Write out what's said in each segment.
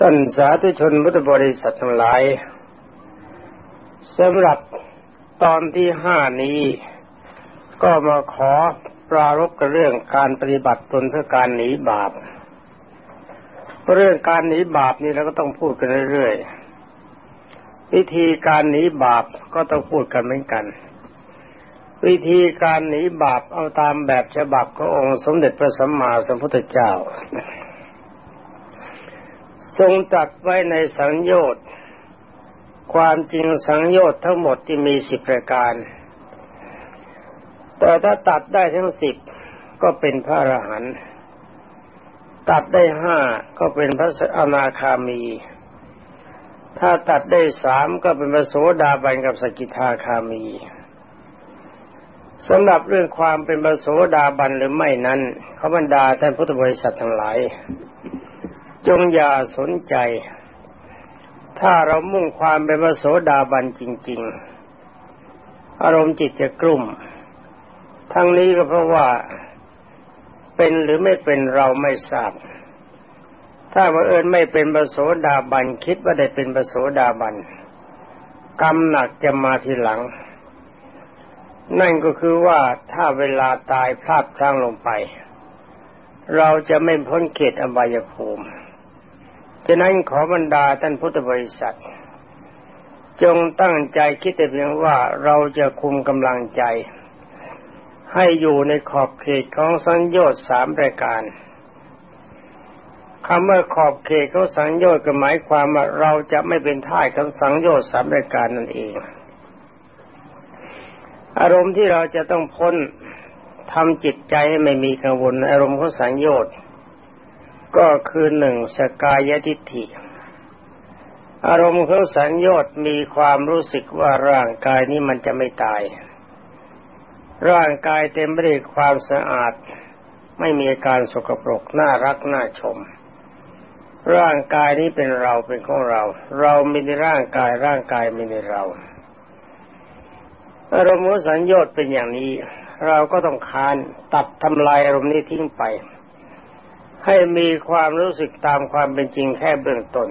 ท่านสาธุชนพุทธบริษัททั้งหลายสำหรับตอนที่ห้านี้ ก็มาขอปรารบกับเรื่องการปฏิบัติตนเพื่อการหนีบาป เรื่องการหนีบาปนี่เราก็ต้องพูดกันเรื่อยๆ วิธีการหนีบาปก็ต้องพูดกันเหมือนกัน วิธีการหนีบาปเอาตามแบบฉบับขององค์สมเด็จพระสัมมาสัมพุทธเจ้า ทรงตัดไว้ในสังโยชน์ความจริงสังโยชน์ทั้งหมดที่มีสิบประการ แต่ถ้าตัดได้ทั้งสิบก็เป็นพระอรหันต์ตัดได้ห้าก็เป็นพระอนาคามี ถ้าตัดได้สามก็เป็นพระโสดาบันกับสกิทาคามีสำหรับเรื่องความเป็นพระโสดาบันหรือไม่นั้นเขาบรรดาท่านพุทธบริษัททั้งหลาย จงอย่าสนใจ ถ้าเรามุ่งความเป็นพระโสดาบันจริง ๆ อารมณ์จิตจะกลุ่ม ทั้งนี้ก็เพราะว่าเป็นหรือไม่เป็นเราไม่ทราบ ถ้าว่าเอิญไม่เป็นพระโสดาบันคิดว่าได้เป็นพระโสดาบันกรรมหนักจะมาทีหลัง นั่นก็คือว่าถ้าเวลาตายพลาดพลั้งลงไป เราจะไม่พ้นเขตอบายภูมิ ฉะนั้นขอบรรดาท่านพุทธบริษัท จงตั้งใจคิดแต่เพียงว่าเราจะคุมกำลังใจ ให้อยู่ในขอบเขตของสังโยชน์สามรายการคำว่าขอบเขตของสังโยชน์ก็หมายความว่าเราจะไม่เป็นท่ายของสังโยชน์สามรายการนั่นเอง อารมณ์ที่เราจะต้องพ้นทำจิตใจให้ไม่มีกังวลอารมณ์ของสังโยชน์ ก็คือหนึ่งสกายทิฏฐิ อารมณ์ของสัญญอดมีความรู้สึกว่าร่างกายนี้มันจะไม่ตาย ร่างกายเต็มไปด้วยความสะอาด ไม่มีการสกปรกน่ารักน่าชม ร่างกายนี้เป็นเราเป็นของเรา เรามีในร่างกายร่างกายมีในเรา อารมณ์ของสัญญอดเป็นอย่างนี้ เราก็ต้องคานตัดทำลายอารมณ์นี้ทิ้งไป ให้มีความรู้สึกตามความเป็นจริงแค่เบื้องต้น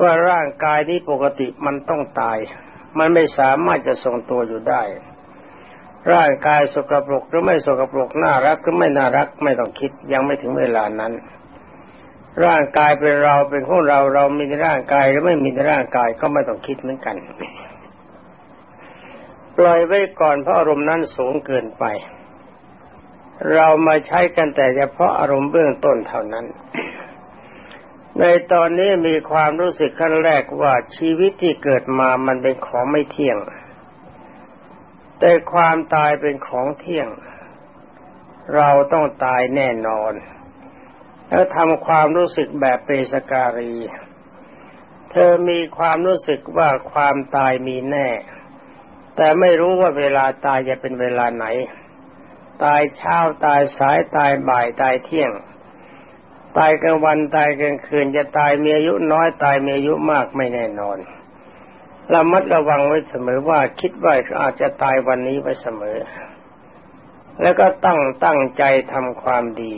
ว่าร่างกายนี้ปกติมันต้องตาย มันไม่สามารถจะทรงตัวอยู่ได้ ร่างกายสกปรกหรือไม่สกปรกน่ารักหรือไม่น่ารักไม่ต้องคิดยังไม่ถึงเวลานั้น ร่างกายเป็นเราเป็นของเราเรามีในร่างกายหรือไม่มีในร่างกายก็ไม่ต้องคิดเหมือนกัน ปล่อยไว้ก่อนเพราะอารมณ์นั้นสูงเกินไป เรามาใช้กันแต่เฉพาะอารมณ์เบื้องต้นเท่านั้น ในตอนนี้มีความรู้สึกขั้นแรกว่าชีวิตที่เกิดมามันเป็นของไม่เที่ยง แต่ความตายเป็นของเที่ยง เราต้องตายแน่นอน แล้วทำความรู้สึกแบบเปสการี เธอมีความรู้สึกว่าความตายมีแน่ แต่ไม่รู้ว่าเวลาตายจะเป็นเวลาไหน ตายเช้าตายสายตายบ่ายตายเที่ยง ตายกลางวันตายกลางคืนจะตายมีอายุน้อยตายมีอายุมากไม่แน่นอนระมัดระวังไว้เสมอว่าคิดว่าอาจจะตายวันนี้ไปเสมอ แล้วก็ตั้งตั้งใจทำความดี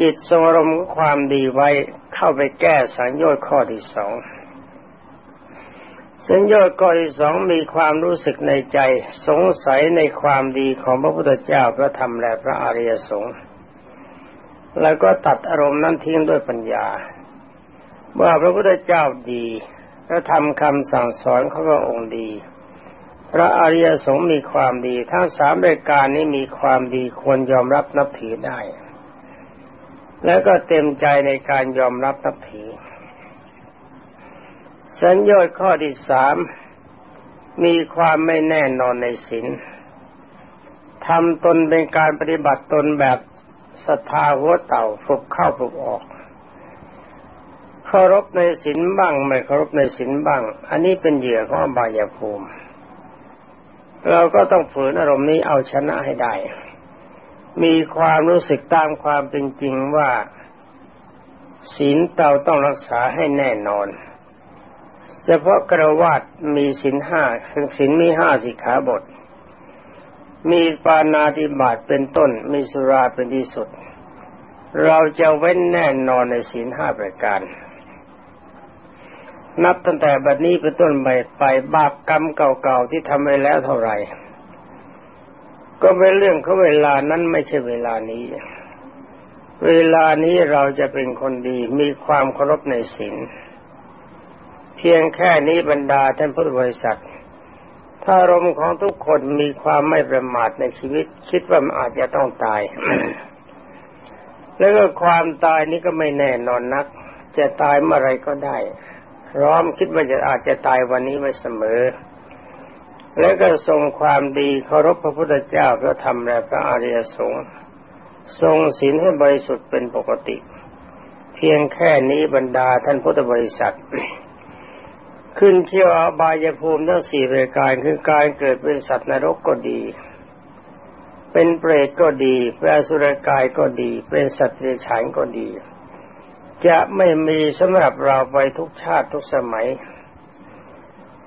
จิตทรงอารมณ์ความดีไว้เข้าไปแก้สัญญาข้อที่สอง สัญญาข้อที่สองมีความรู้สึกในใจ สงสัยในความดีของพระพุทธเจ้าพระธรรมและพระอริยสงฆ์แล้วก็ตัดอารมณ์นั้นทิ้งด้วยปัญญา ว่าพระพุทธเจ้าดีพระธรรมคำสั่งสอนของพระองค์ดี พระอริยสงฆ์มีความดี ทั้งสามรายการนี้มีความดีควรยอมรับนับถือได้ แล้วก็เต็มใจในการยอมรับนับถือ สัญญาข้อที่สามมีความไม่แน่นอนในศีลทำตนเป็นการปฏิบัติตนแบบศรัทธาหัวเต่าฝึกเข้าฝึกออกเคารพในศีลบ้างไม่เคารพในศีลบ้าง อันนี้เป็นเหยื่อของอบายภูมิ เราก็ต้องฝืนอารมณ์นี้เอาชนะให้ได้ มีความรู้สึกตามความเป็นจริงว่าศีลเราต้องรักษาให้แน่นอน ฉพาะกระวาดมีสินห้าสินมีห้าสิขาบท มีปานาติบาตเป็นต้น มีสุราเป็นที่สุด เราจะเว้นแน่นอนในศีลห้าประการ นับตั้งแต่บัดนี้เป็นต้นไปไปบาปกรรมเก่าๆที่ทำไปแล้วเท่าไหร่ ก็เป็นเรื่องเของเวลานั้นไม่ใช่เวลานี้ เวลานี้เราจะเป็นคนดีมีความเคารพในศีล เพียงแค่นี้บรรดาท่านพุทธบริษัท ถ้ารมของทุกคนมีความไม่ประมาทในชีวิต คิดว่ามันอาจจะต้องตาย แล้วก็ความตายนี้ก็ไม่แน่นอนนัก จะตายเมื่อไรก็ได้ร้อมคิดว่าจะอาจจะตายวันนี้ไม่เสมอ แล้วก็ทรงความดีเคารพพระพุทธเจ้าพระธรรมและพระอริยสงฆ์ทรงศีลให้บริสุทธิ์เป็นปกติ เพียงแค่นี้บรรดาท่านพุทธบริษัท ขึ้นเที่ยวอบายภูมิทั้งสี่รายการคือการเกิดเป็นสัตว์นรกก็ดี เป็นเปรตก็ดีเป็นสุรกายก็ดี เป็นสัตว์เดรัจฉานก็ดี จะไม่มีสำหรับเราไปทุกชาติทุกสมัย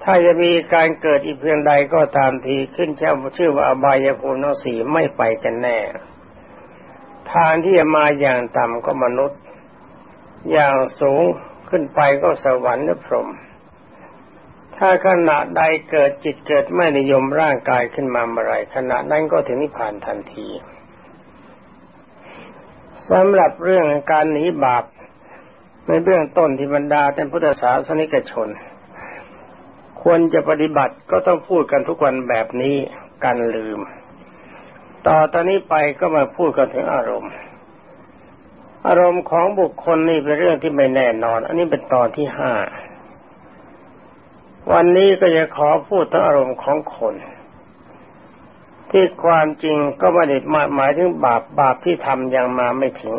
ถ้าจะมีการเกิดอีกเพียงใดก็ตามทีขึ้นเช่าชื่อว่าอบายภูมิทั้งสี่ไม่ไปกันแน่ ทางที่จะมาอย่างต่ำก็มนุษย์ อย่างสูงขึ้นไปก็สวรรค์หรือพรหม ถ้าขณะใดเกิดจิตเกิดไม่นิยมร่างกายขึ้นมาเมื่อไรขณะนั้นก็ถึงนิพพานทันทีสำหรับเรื่องการหนีบาปในเบื้องต้นที่บรรดาท่านพุทธศาสนิกชน ควรจะปฏิบัติก็ต้องพูดกันทุกวันแบบนี้กันลืม ต่อตอนนี้ไปก็มาพูดกันถึงอารมณ์ อารมณ์ของบุคคลนี่เป็นเรื่องที่ไม่แน่นอน อันนี้เป็นตอนที่ห้า วันนี้ก็จะขอพูดถึงอารมณ์ของคน ที่ความจริงก็ไม่ได้หมายถึงบาปบาปที่ทำยังมาไม่ถึง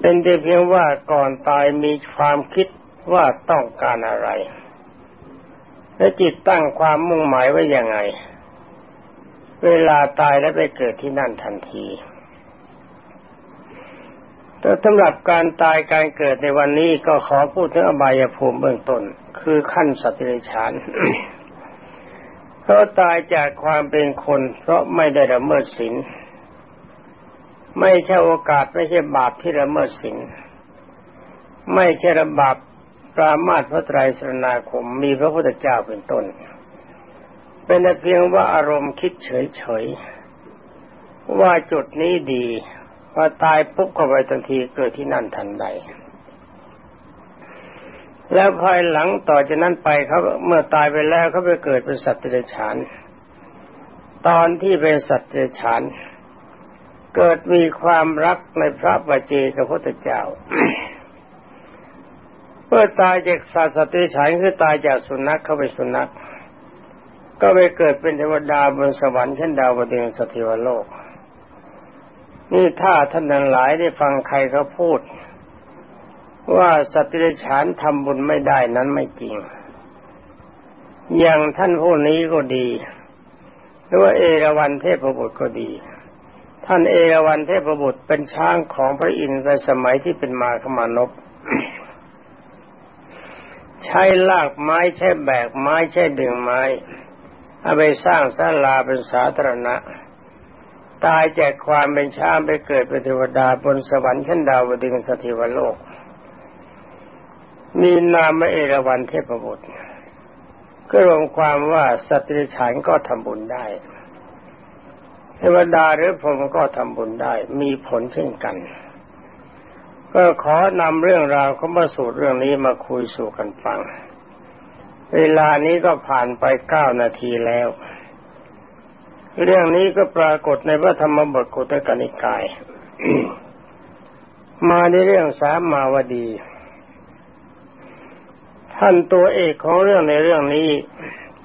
เป็นแต่เพียงว่าก่อนตายมีความคิดว่าต้องการอะไร และจิตตั้งความมุ่งหมายไว้ยังไง เวลาตายแล้วไปเกิดที่นั่นทันที แต่สำหรับการตายการเกิดในวันนี้ก็ขอพูดถึงอบายภูมิเบื้องต้น คือขั้นสัตว์เดรัจฉานเพราตายจากความเป็นคน เพราะไม่ได้ละเมิดศีลไม่ใช่โอกาสไม่ใช่บาปที่ละเมิดศีลไม่ใช่ระบาปปรามาตพระไตรสรณาคมมีพระพุทธเจ้าเป็นต้น เป็นแต่เพียงว่าอารมณ์คิดเฉยๆว่าจุดนี้ดี พอตายปุ๊บก็ไปทันทีเกิดที่นั่นทันใด แล้วภายหลังต่อจากนั้นไปเขาเมื่อตายไปแล้วเขาไปเกิดเป็นสัตว์เดรัจฉาน ตอนที่เป็นสัตว์เดรัจฉานเกิดมีความรักในพระบัจเจกับพระพุทธเจ้า เมื่อตายจากสัตว์เดรัจฉานคือตายจากสุนัขเข้าไปสุนัข ก็ไปเกิดเป็นเทวดาบนสวรรค์เช่นดาวดึงสถิวโลก นี่ถ้าท่านทั้งหลายได้ฟังใครเขาพูด ว่าสัตว์เดรัจฉานทำบุญไม่ได้นั้นไม่จริง อย่างท่านผู้นี้ก็ดี หรือว่าเอราวันเทพบุตรก็ดี ท่านเอราวันเทพบุตรเป็นช้างของพระอินทร์ในสมัยที่เป็นมาขมานพใช้ลากไม้ใช้แบกไม้ใช้ดึงไม้เอาไปสร้างศาลาเป็นสาธารณะ ตายจากความเป็นช้างไปเกิดเป็นเทวดาบนสวรรค์ชั้นดาวดึงสถิวโลก มีนามเอราวันเทพบุตรก็รวมความว่าสตรีฉันก็ทำบุญได้ เทวดาหรือพรหมก็ทำบุญได้ มีผลเช่นกัน ก็ขอนำเรื่องราวของมาสูตรเรื่องนี้มาคุยสู่กันฟัง เวลานี้ก็ผ่านไปเก้านาทีแล้ว เรื่องนี้ก็ปรากฏในพระธรรมบทกุตกนิกาย มาในเรื่องสามมาวดี ท่านตัวเอกของเรื่องในเรื่องนี้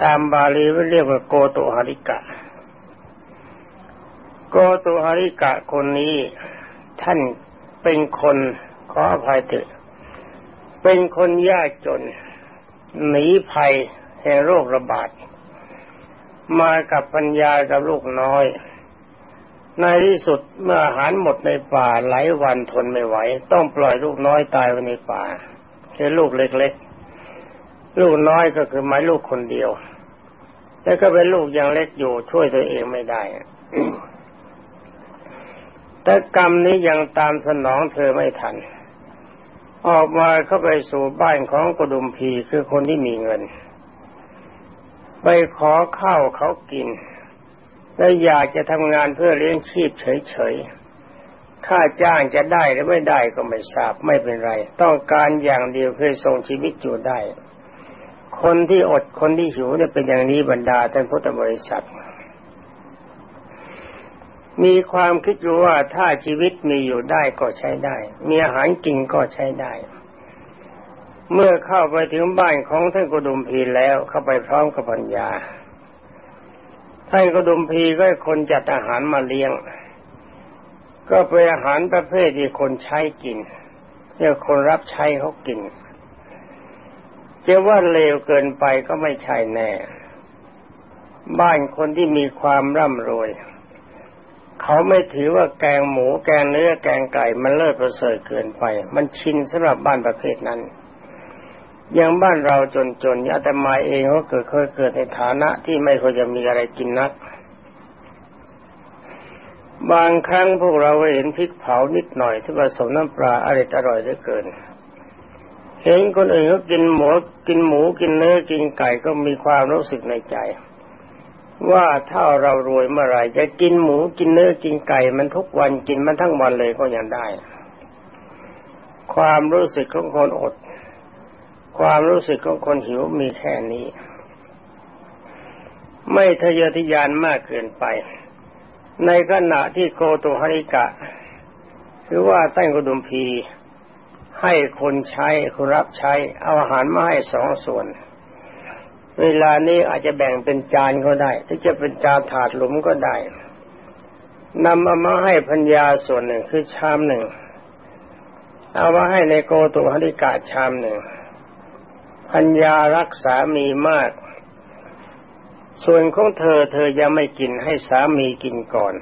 ตามบาลีเรียกว่าโกโตหริกะ โกโตหริกะคนนี้ท่านเป็นคนขออภัยเถอะเป็นคนยากจน หนีภัยแห่งโรคระบาด มากับปัญญากับลูกน้อย ในที่สุดเมื่ออาหารหมดในป่าหลายวันทนไม่ไหว ต้องปล่อยลูกน้อยตายไว้ในป่าคือลูกเล็กๆ ลูกน้อยก็คือหมายลูกคนเดียว แล้วก็เป็นลูกยังเล็กอยู่ช่วยตัวเองไม่ได้แต่กรรมนี้ยังตามสนองเธอไม่ทัน ออกมาเข้าไปสู่บ้านของกุดุมพีคือคนที่มีเงิน ไปขอข้าวเขากิน และอยากจะทำงานเพื่อเลี้ยงชีพเฉยๆค่าจ้างจะได้หรือไม่ได้ก็ไม่ทราบไม่เป็นไร ต้องการอย่างเดียวคือส่งชีวิตอยู่ได้ คนที่อดคนที่หิวเนี่ยเป็นอย่างนี้บรรดาท่านพุทธบริษัท มีความคิดอยู่ว่าถ้าชีวิตมีอยู่ได้ก็ใช้ได้ มีอาหารกินก็ใช้ได้ เมื่อเข้าไปถึงบ้านของท่านกุดุมพีแล้วเข้าไปพร้อมกับปัญญาท่านกุดุมพีก็คนจัดอาหารมาเลี้ยง ก็เป็นอาหารประเภทที่คนใช้กินเรียกคนรับใช้เขากินจะว่าเลวเกินไปก็ไม่ใช่แน่ บ้านคนที่มีความร่ำรวย เขาไม่ถือว่าแกงหมูแกงเนื้อแกงไก่มันเลิศประเสริฐเกินไป มันชินสำหรับบ้านประเภทนั้น อย่างบ้านเราจนๆอาตมาเองก็เกิดเคยเกิดในฐานะที่ไม่ค่อยจะมีอะไรกินนัก บางครั้งพวกเราเห็นพริกเผานิดหน่อยที่ผสมน้ำปลาอร่อยอร่อยเหลือเกิน เห็นคนอื่นเขากินหมูกินหมูกินเนื้อกินไก่ก็มีความรู้สึกในใจ ว่าถ้าเรารวยเมื่อไรจะกินหมูกินเนื้อกินไก่ มันทุกวันกินมันทั้งวันเลยก็ยังได้ ความรู้สึกของคนอด ความรู้สึกของคนหิวมีแค่นี้ ไม่ทะเยอทะยานมากเกินไป ในขณะที่โกตุหริกะคือว่าตั้งกุดุมพีให้คนใช้คนรับใช้เอาอาหารมาให้สองส่วน เวลานี้อาจจะแบ่งเป็นจานก็ได้ถ้าจะเป็นจานถาดหลุมก็ได้นำเอามาให้พัญญาส่วนหนึ่งคือชามหนึ่ง เอามาให้ในโกตุหริกาชามหนึ่ง พัญญารักสามีมาก ส่วนของเธอเธอยังไม่กินให้สามีกินก่อน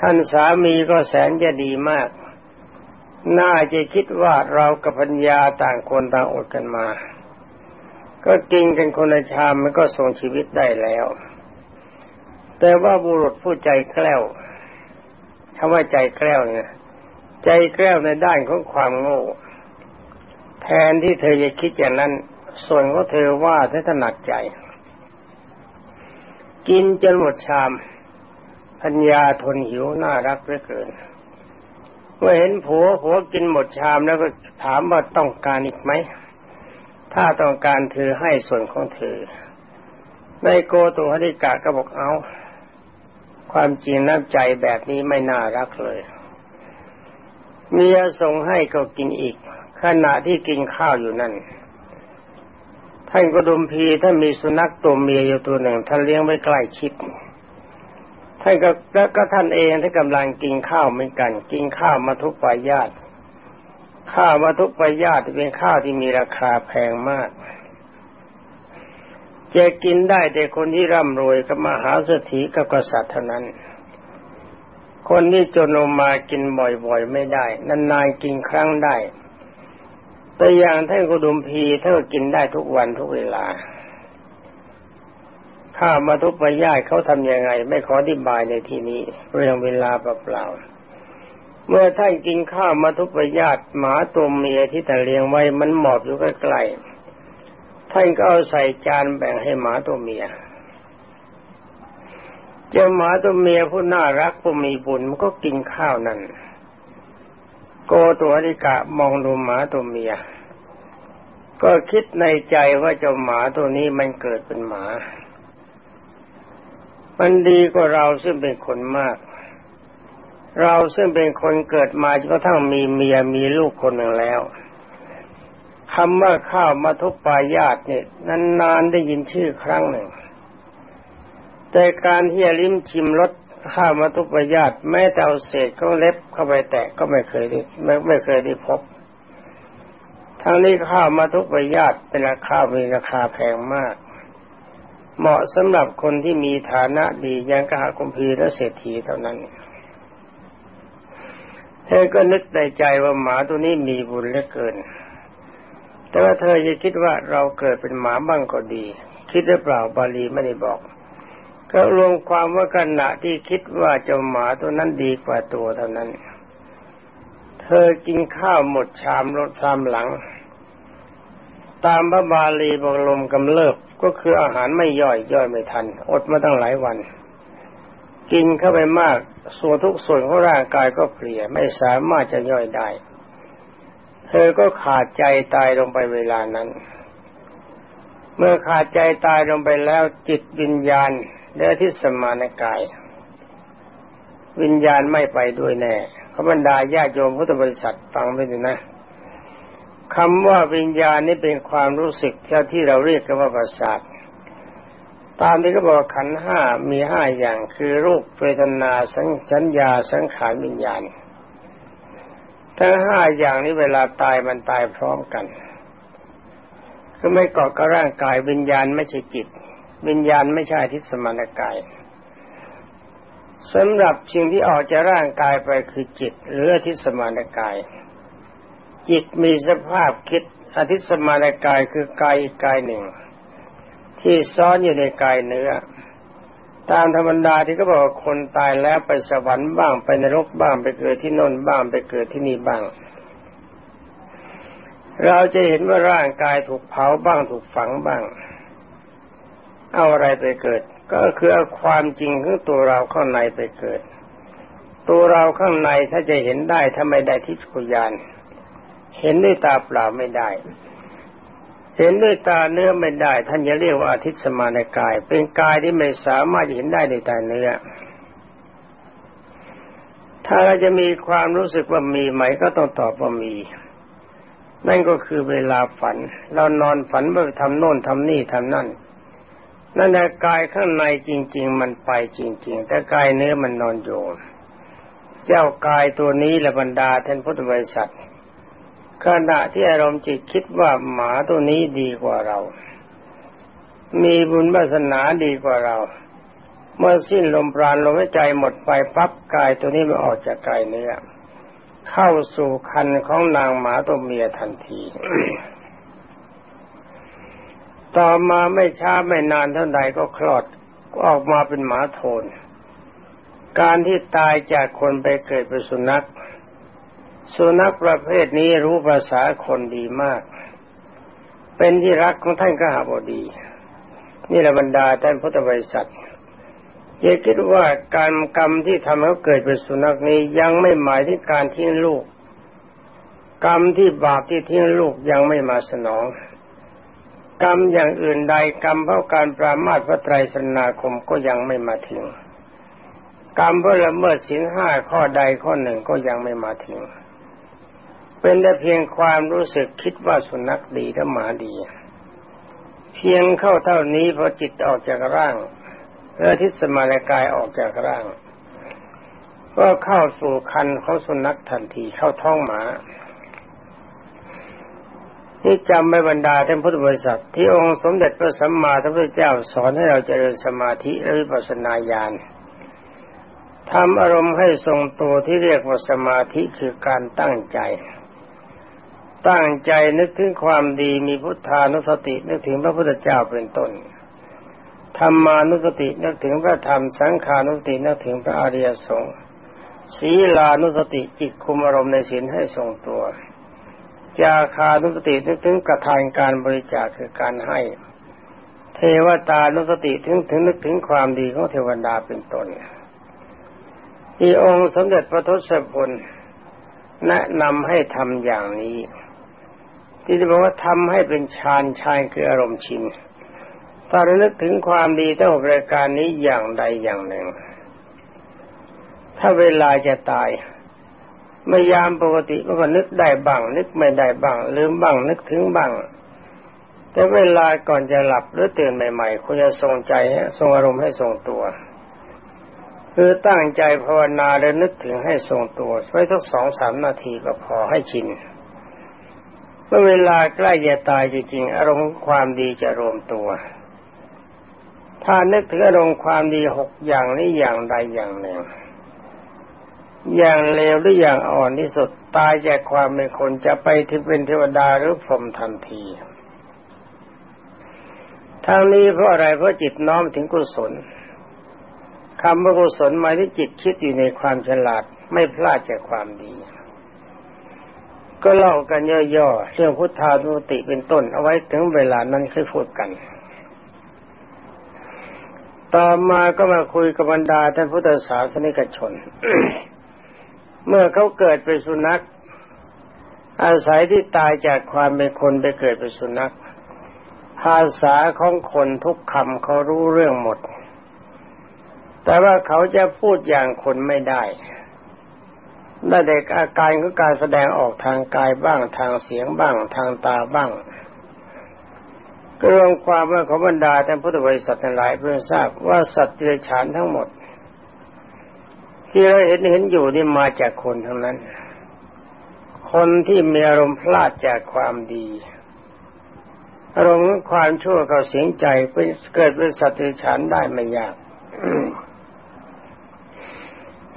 ท่านสามีก็แสนจะดีมาก น่าจะคิดว่าเรากับพัญญาต่างคนต่างอดกันมา ก็กินกันคนละชามมันก็ส่งชีวิตได้แล้ว แต่ว่าบุรุษผู้ใจแกล้วคำว่าใจแกล้วเนี่ยใจแกล้วในด้านของความโง่ แทนที่เธอจะคิดอย่างนั้น ส่วนของเธอว่าเธอถนัดใจ กินจนหมดชามพัญญาทนหิวน่ารักเหลือเกินเมื่อเห็นผัวผัวกินหมดชามแล้วก็ถามว่าต้องการอีกไหม ถ้าต้องการเธอให้ส่วนของเธอในโกตุหริกะก็บอกเอา ความจริงน้ำใจแบบนี้ไม่น่ารักเลย เมียส่งให้ก็กินอีก ขณะที่กินข้าวอยู่นั่น ท่านกดุมพีท่านมีสุนัขตัวเมียอยู่ตัวหนึ่ง ท่านเลี้ยงไว้ใกล้ชิด ท่านก็แล้วก็ท่านเองท่านกำลังกินข้าวเหมือนกัน กินข้าวมาทุกปายาตข้าวมาทุกปญาตเป็นข้าวที่มีราคาแพงมากจะกินได้แต่คนที่ร่ำรวยกับมหาเศรษฐีกับกษัตริย์เท่านั้น คนที่จนลงมากินบ่อยๆไม่ได้ นานๆกินครั้งได้ แต่อย่างท่านกุดุมพีท่านกินได้ทุกวันทุกเวลาข้ามาทุกปญาตเขาทำยังไง ไม่ขออธิบายในที่นี้ เรื่องเวลาเปล่าเมื่อท่านกินข้าวมาทุกปญาตหมาตัวเมียที่แต่เลี้ยงไว้มันหมอบอยู่ใกล้ๆท่านก็เอาใส่จานแบ่งให้หมาตัวเมียเจ้าหมาตัวเมียผู้น่ารักผู้มีบุญมันก็กินข้าวนั่น โกตัวริกะมองดูหมาตัวเมีย ก็คิดในใจว่าเจ้าหมาตัวนี้มันเกิดเป็นหมา มันดีกว่าเราซึ่งเป็นคนมาก เราซึ่งเป็นคนเกิดมาจนกระทั่งมีเมียมีลูกคนหนึ่งแล้วคำว่าข้าวมาทุกปายาตเนี่ยนานๆได้ยินชื่อครั้งหนึ่ง แต่การที่จะลิ้มชิมรส ข้าวมาทุกปายาตแม้แต่เอาเศษก็เล็บเข้าไปแตะก็ไม่เคยได้ไม่ไม่เคยได้พบ ทั้งนี้ข้าวมาทุกปายาตเป็นราคามีราคาแพงมาก เหมาะสำหรับคนที่มีฐานะดียังกะหาคุมพีและเศรษฐีเท่านั้นเธอก็นึกในใจว่าหมาตัวนี้มีบุญเหลือเกิน แต่ว่าเธอจะคิดว่าเราเกิดเป็นหมาบ้างก็ดี คิดหรือเปล่าบาลีไม่ได้บอก ก็รวมความว่าขณะที่คิดว่าเจ้าหมาตัวนั้นดีกว่าตัวเท่านั้น เธอกินข้าวหมดชามรถชามหลัง ตามพระบาลีบอกลมกำเริบก็คืออาหารไม่ย่อยย่อยไม่ทัน อดมาตั้งหลายวัน กินเข้าไปมาก ส่วนทุกส่วนของร่างกายก็เปลี่ยไม่สามารถจะย่อยได้ เธอก็ขาดใจตายลงไปเวลานั้น เมื่อขาดใจตายลงไปแล้วจิตวิญญาณ และที่สมานกาย วิญญาณไม่ไปด้วยแน่ขบรรดาญาโยมพุทธบริษัทฟังไปดูนะคำว่าวิญญาณนี่เป็นความรู้สึกที่เราเรียกกันว่าประสาทตามที่เขาบอกขันห้ามีห้าอย่างคือรูปเวทนาสัญชัญญาสังขารวิญญาณ ทั้งห้าอย่างนี้เวลาตายมันตายพร้อมกัน ก็ไม่เกาะกับร่างกายวิญญาณไม่ใช่จิต วิญญาณไม่ใช่ทิศมานกายสำหรับสิ่งที่ออกจากร่างกายไปคือจิตหรือทิศมานกาย จิตมีสภาพคิดอธิสมานกายคือกายกายหนึ่ง ที่ซ้อนอยู่ในกายเนื้อ ตามธรรมดาที่เขาบอกคนตายแล้วไปสวรรค์บ้างไปนรกบ้างไปเกิดที่นนบ้างไปเกิดที่นี่บ้าง เราจะเห็นว่าร่างกายถูกเผาบ้างถูกฝังบ้าง เอาอะไรไปเกิด ก็คือเอาความจริงของตัวเราข้างในไปเกิด ตัวเราข้างในถ้าจะเห็นได้ถ้าไม่ได้ทิพยานเห็นด้วยตาเปล่าไม่ได้ เห็นด้วยตาเนื้อไม่ได้ ท่านจะเรียกว่าอาทิตย์สมาในกาย เป็นกายที่ไม่สามารถเห็นได้ด้วยตาเนื้อถ้าเราจะมีความรู้สึกว่ามีไหมก็ต้องตอบว่ามี นั่นก็คือเวลาฝัน เรานอนฝันว่าทำโน่นทำนี่ทำนั่น นั่นแหละกายข้างในจริง ๆ มันไปจริง ๆ แต่กายเนื้อมันนอนอยู่เจ้ากายตัวนี้และบรรดาท่านพุทธบริษัทขณะที่อารมณ์จิตคิดว่าหมาตัวนี้ดีกว่าเรา มีบุญวาสนาดีกว่าเรา เมื่อสิ้นลมปราณลมหายใจหมดไปปั๊บกายตัวนี้มันออกจากกายเนื้อเข้าสู่คันของนางหมาตัวเมียทันที ต่อมาไม่ช้าไม่นานเท่าใดก็คลอดออกมาเป็นหมาโทน การที่ตายจากคนไปเกิดเป็นสุนัข สุนัขประเภทนี้รู้ภาษาคนดีมาก เป็นที่รักของท่านก็หาบดี นี่แหละบรรดาท่านพุทธบริษัทอย่าคิดว่าการกรรมที่ทำให้เกิดเป็นสุนัขนี้ยังไม่หมายถึงการทิ้งลูก กรรมที่บาปที่ทิ้งลูกยังไม่มาสนอง กรรมอย่างอื่นใดกรรมเพราะการปรามาสพระไตรสนาคมก็ยังไม่มาถึง กรรมเพราะละเมิดศีลห้าข้อใดข้อหนึ่งก็ยังไม่มาถึง เป็นแต่เพียงความรู้สึกคิดว่าสุนัขดีและหมาดี เพียงเข้าเท่านี้พอจิตออกจากร่างเมื่อทิศสมารกายออกจากร่าง ก็เข้าสู่คันของสุนัขทันทีเข้าท้องหมา ที่จำไม่บรรดาท่านพุทธบริษัท ที่องค์สมเด็จพระสัมมาสัมพุทธเจ้าสอนให้เราเจริญสมาธิและวิปัสสนาญาณทำอารมณ์ให้ทรงตัวที่เรียกว่าสมาธิคือการตั้งใจ ตั้งใจนึกถึงความดีมีพุทธานุสตินึกถึงพระพุทธเจ้าเป็นต้นธรรมานุสตินึกถึงพระธรรมสังขานุสตินึกถึงพระอริยสงฆ์ศีลานุสติจิตคุมอารมณ์ในศีลให้ทรงตัว จาคานุสตินึกถึงกระทานการบริจาคคือการให้ เทวตานุสติถึงถึงนึกถึงความดีของเทวดาเป็นต้นที่องค์สมเด็จพระทศพลแนะนำให้ทำอย่างนี้ ที่จะบอกว่าทำให้เป็นฌานฌานคืออารมณ์ชินถ้าเรานึกถึงความดีทั้งหกรายการนี้อย่างใดอย่างหนึ่ง ถ้าเวลาจะตาย ไม่ยามปกติมันก็นึกได้บ้าง นึกไม่ได้บ้าง ลืมบ้างนึกถึงบ้าง แต่เวลาก่อนจะหลับหรือตื่นใหม่ๆคุณจะทรงใจทรงอารมณ์ให้ทรงตัว คือตั้งใจภาวนาแล้วนึกถึงให้ทรงตัวไว้สักสองสามนาทีก็พอให้ชินเมื่อเวลาใกล้จะตายจริงๆอารมณ์ความดีจะรวมตัว ถ้านึกถึงอารมณ์ความดีหกอย่างนี้อย่างใดอย่างหนึ่ง อย่างเลวหรืออย่างอ่อนที่สุดตายจากความเป็นคนจะไปที่เป็นเทวดาหรือพรหมทันทีทางนี้เพราะอะไรเพราะจิตน้อมถึงกุศลคำว่ากุศลหมายที่จิตคิดอยู่ในความฉลาดไม่พลาดจากความดี ก็เล่ากันย่อๆเรื่องพุทธานุติเป็นต้นเอาไว้ถึงเวลานั้นค่อยพูดกัน ต่อมาก็มาคุยกับบรรดาท่านพุทธศาสนิกชน เมื่อเขาเกิดเป็นสุนัข อาศัยที่ตายจากความเป็นคนไปเกิดเป็นสุนัข ภาษาของคนทุกคำเขารู้เรื่องหมด แต่ว่าเขาจะพูดอย่างคนไม่ได้ได้เด็กอาการของการแสดงออกทางกายบ้างทางเสียงบ้างทางตาบ้างก็รวมความว่าของบรรดาท่านพุทธบริษัททั้งหลายเพื่อทราบว่าสัตว์เดรัจฉานทั้งหมด ที่เราเห็นเห็นอยู่นี่มาจากคนทั้งนั้น คนที่มีอารมณ์พลาดจากความดี อารมณ์ความชั่วเขาเสียงใจเป็นเกิดเป็นสัตว์เดรันได้ไม่ยาก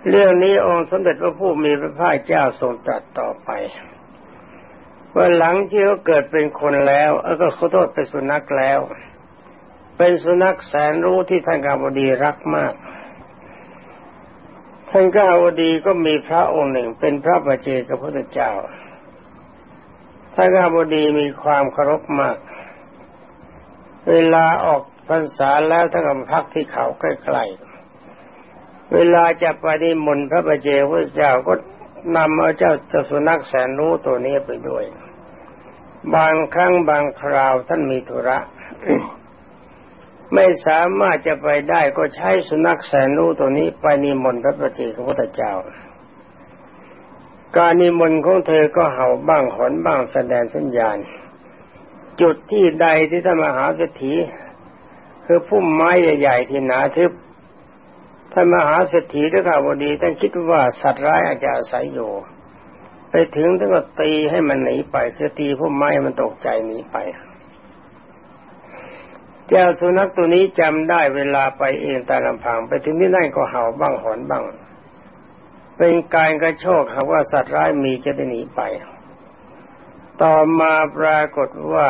เรื่องนี้องค์สมเด็จพระผู้มีพระภาคเจ้าทรงตรัสต่อไปว่าหลังที่เขาเกิดเป็นคนแล้วแล้วก็ขอโทษเป็นสุนัขแล้ว เป็นสุนัขแสนรู้ที่ท่านกาบดีรักมาก ท่านกาบดีก็มีพระองค์หนึ่ง เป็นพระประเจกับพระเจ้าท่านกาบดีมีความเคารพมาก เวลาออกพรรษาแล้วท่านก็พักที่เขาใกล้ๆเวลาจะไปนิมนต์พระประเจพระเจ้าก็นำเอาเจ้าจสุนัขแสนรู้ตัวนี้ไปด้วย บางครั้งบางคราวท่านมีธุระ ไม่สามารถจะไปได้ก็ใช้สุนัขแสนรู้ตัวนี้ไปนิมนต์พระประเจพระพุทธเจ้า การนิมนต์ของเธอก็เห่าบ้างหอนบ้างแสดงสัญญาณ จุดที่ใดที่ท่านมหาเศรษฐีคือพุ่มไม้ใหญ่ๆที่หนาทึบท่านมหาเศรษฐีท่านข่าวดีท่านคิดว่าสัตว์ร้ายอาจจะอาศัยอยู่ไปถึงท่านก็ตีให้มันหนีไปคือตีพุ่มไม้มันตกใจหนีไป เจ้าสุนัขตัวนี้จำได้เวลาไปเองตาลำพังไปถึงที่นั่นก็เห่าบ้างหอนบ้าง เป็นการกระโชกหาว่าสัตว์ร้ายมีจะได้หนีไป ต่อมาปรากฏว่า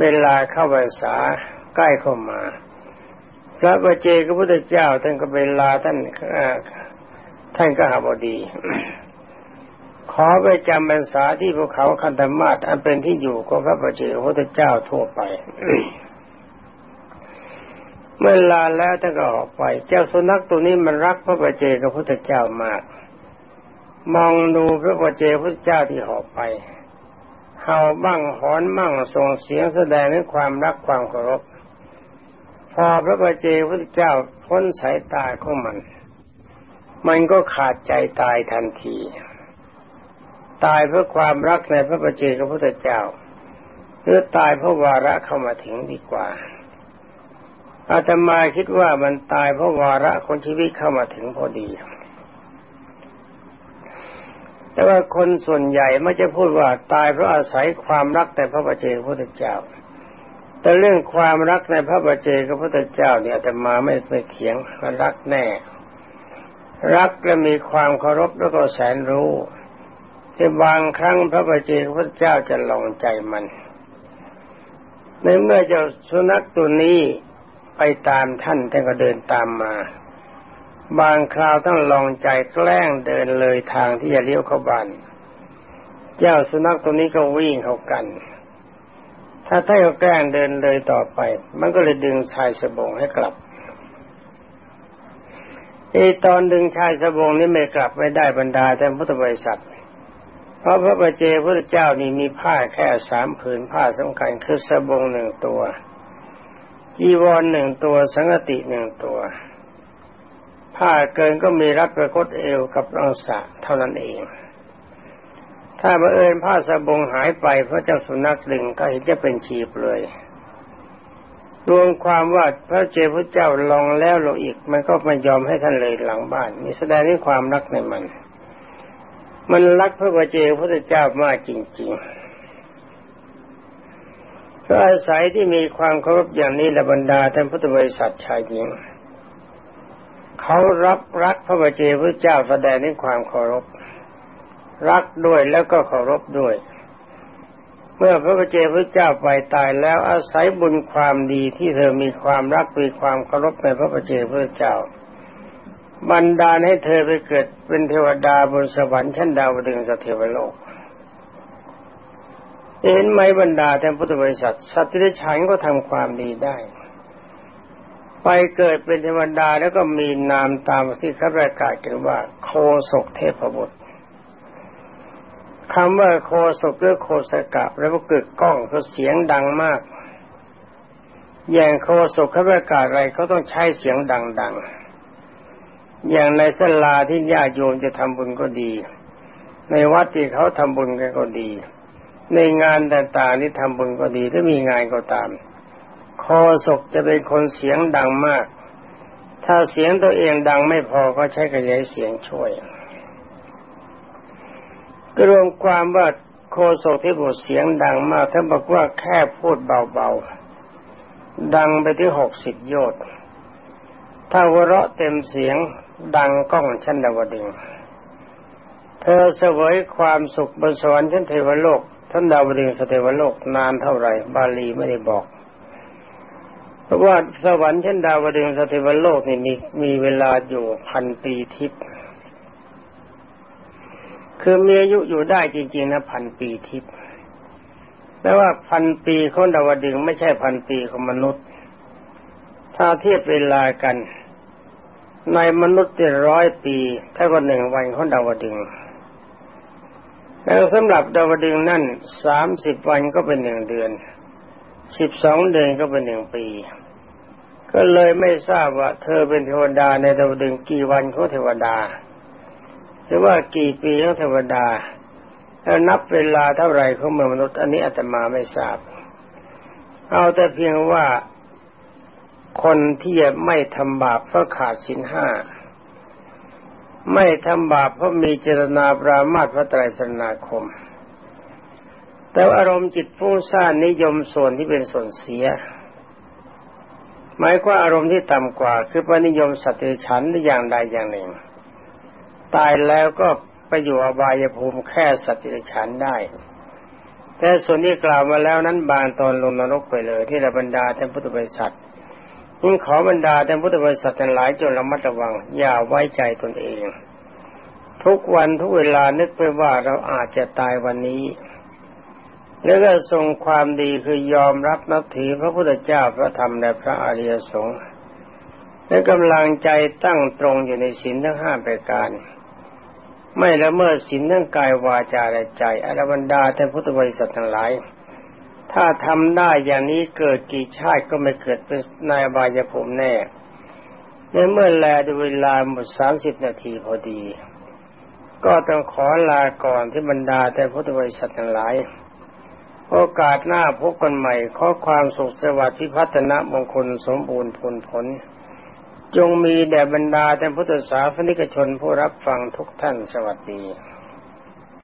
เวลาเข้าพรรษาใกล้เข้ามา พระบาเจกพระพุทธเจ้าท่านก็เวลาท่านท่านก็หาบดี ขอไปจำพรรษาที่ภูเขาคันธมาศอันเป็นที่อยู่ของพระบาเจกพระพุทธเจ้าทั่วไป เมื่อลาแล้วท่านก็ออกไป เจ้าสุนัขตัวนี้มันรักพระบาเจกพระพุทธเจ้ามาก มองดูพระบาเจกพระพุทธเจ้าที่หอบไปเห่าบ้างหอนบ้างส่งเสียงแสดงถึงความรักความเคารพพอพระบาเจพระเจ้าพ้นสายตาของมัน มันก็ขาดใจตายทันที ตายเพราะความรักในพระบาเจกับพระเจ้า หรือตายเพราะวาระเข้ามาถึงดีกว่าอาตมาคิดว่ามันตายเพราะวาระคนชีวิตเข้ามาถึงพอดี แต่ว่าคนส่วนใหญ่ไม่จะพูดว่าตายเพราะอาศัยความรักในพระบัจเจกพระพุทธเจ้า แต่เรื่องความรักในพระบัจเจกพระพุทธเจ้าเนี่ยแต่มาไม่ไปเถียงมันรักแน่ รักและมีความเคารพแล้วก็แสนรู้ ที่บางครั้งพระบัจเจกพระเจ้าจะลองใจมัน ในเมื่อเจ้าสุนัขตัวนี้ไปตามท่านท่านก็เดินตามมา บางคราวต้องลองใจแกล้งเดินเลยทางที่จะเลี้ยวเข้าบ้าน เจ้าสุนัขตัวนี้ก็วิ่งเข้ากัน ถ้าถ้าเขาแกล้งเดินเลยต่อไป มันก็เลยดึงชายสบงให้กลับไอตอนดึงชายสบงนี้ไม่กลับไม่ได้บรรดาแต่พุทธบริษัท เพราะพระบาเจพระเจ้านี่มีผ้าแค่สามผืนผ้าสำคัญคือสบงหนึ่งตัวจีวรหนึ่งตัวสังกติหนึ่งตัว ผ้าเกินก็มีรัดประคตเอวกับรังสะเท่านั้นเอง ถ้าบังเอิญผ้าสบงหายไปเพราะเจ้าสุนัขดึงก็เห็นจะเป็นชีพเลยรวมความว่าพระเจ้าพระเจ้าลองแล้วลงอีก มันก็ไม่ยอมให้ท่านเลยหลังบ้านนี่แสดงถึงความรักในมัน มันรักพระบาเจพระเจ้ามากจริงๆก็อาศัยที่มีความเคารพอย่างนี้ละบรรดาท่านพุทธบริษัทชายหญิง เขารับรักพระบาเจพระเจ้าแสดงในความเคารพ รักด้วยแล้วก็เคารพด้วย เมื่อพระบาเจพระเจ้าไปตายแล้วอาศัยบุญความดีที่เธอมีความรักมีความเคารพในพระบาเจพระเจ้า บันดาลให้เธอไปเกิดเป็นเทวดาบนสวรรค์ชั้นดาวดึงสเทวโลกเห็นไหมบรรดาแทนพุทธบริษัทสัตว์ที่ฉันก็ทำความดีได้ ไปเกิดเป็นเทวดาแล้วก็มีนามตามที่เขาประกาศกันว่า โคศกเทพบุตรคำว่าโคศกหรือโคสกะแล้วก็เกิดกล้องเขาเสียงดังมาก อย่างโคศกเขาประกาศอะไรเขาต้องใช้เสียงดัง ๆ อย่างในสลาที่ญาติโยมจะทำบุญก็ดี ในวัดที่เขาทำบุญกันก็ดี ในงานต่างๆที่ทำบุญก็ดีถ้ามีงานก็ตามโคศกจะเป็นคนเสียงดังมาก ถ้าเสียงตัวเองดังไม่พอก็ใช้กระจายเสียงช่วยก็รวมความว่าโคศกที่พูดเสียงดังมากท่านบอกว่าแค่พูดเบาๆดังไปที่หกสิบโยชน์ ถ้าหัวเราะเต็มเสียงดังก้องชั้นดาวดึง เธอเสวยความสุขบนสวรรค์ชั้นเทวโลกท่านดาวดึงสเทวโลกนานเท่าไหร่ บาลีไม่ได้บอก เพราะว่าสวรรค์ชั้นดาวดึงสเทวโลกนี่มีมีเวลาอยู่พันปีทิพย์คือมีอายุอยู่ได้จริงๆนะพันปีทิพย์แต่ว่าพันปีของดาวดึงไม่ใช่พันปีของมนุษย์ ถ้าเทียบเวลากัน ในมนุษย์เจะร้อยปีถ้าก็หนึ่งวันของดาวดึงแล้วสำหรับดาวดึงนั่นสามสิบวันก็เป็นหนึ่งเดือนสิบสองเดือนก็เป็นหนึ่งปี ก็เลยไม่ทราบว่า เธอเป็นเทวดาในดาวดึงกี่วันของเทวดา หรือว่ากี่ปีของเทวดาแล้วนับเวลาเท่าไหร่ของเมืองมนุษย์ อันนี้อาตมาไม่ทราบ เอาแต่เพียงว่า คนที่ไม่ทำบาปเพราะขาดสินห้า ไม่ทำบาปเพราะมีเจตนาปรามาตพระไตรสนาคม แต่อารมณ์จิตฟุ้งซ่านนิยมส่วนที่เป็นส่วนเสีย หมายความอารมณ์ที่ต่ำกว่า คือปนิยมสัตว์ฉันหรืออย่างใดอย่างหนึ่ง ตายแล้วก็ไปอยู่อบายภูมิแค่สัตว์ดิฉันได้แต่ส่วนที่กล่าวมาแล้วนั้นบางตอนลงนรกไปเลย ที่ระบรรดาท่านพุทธบริษัท ยิ่งขอบรรดาท่พุทธบริษัททั้งหลายจนระมัดระวัง อย่าไว้ใจตนเอง ทุกวันทุกเวลานึกไปว่าเราอาจจะตายวันนี้แล้วก็ทรงความดีคือยอมรับนับถือพระพุทธเจ้าพระธรรมและพระอริยสงฆ์และกำลังใจตั้งตรงอยู่ในศีลทั้งห้าประการ ไม่ละเมิดศีลทั้งกายวาจาและใจอรบรรดาท่านพุทธบริษัททั้งหลาย ถ้าทำได้อย่างนี้เกิดกี่ชาติก็ไม่เกิดเป็นนายบายภูมิแน่ในเมื่อแลดูเวลาหมดสามสิบนาทีพอดี ก็ต้องขอลาก่อนที่บรรดาแต่พุทธบริษัททั้งหลาย โอกาสหน้าพบกันใหม่ขอความสุขสวัสดิ์พิพัฒนะมงคลสมบูรณ์ผลผล จงมีแด่บรรดาท่พุทธศาสนิกชนผู้รับฟังทุกท่านสวัสดี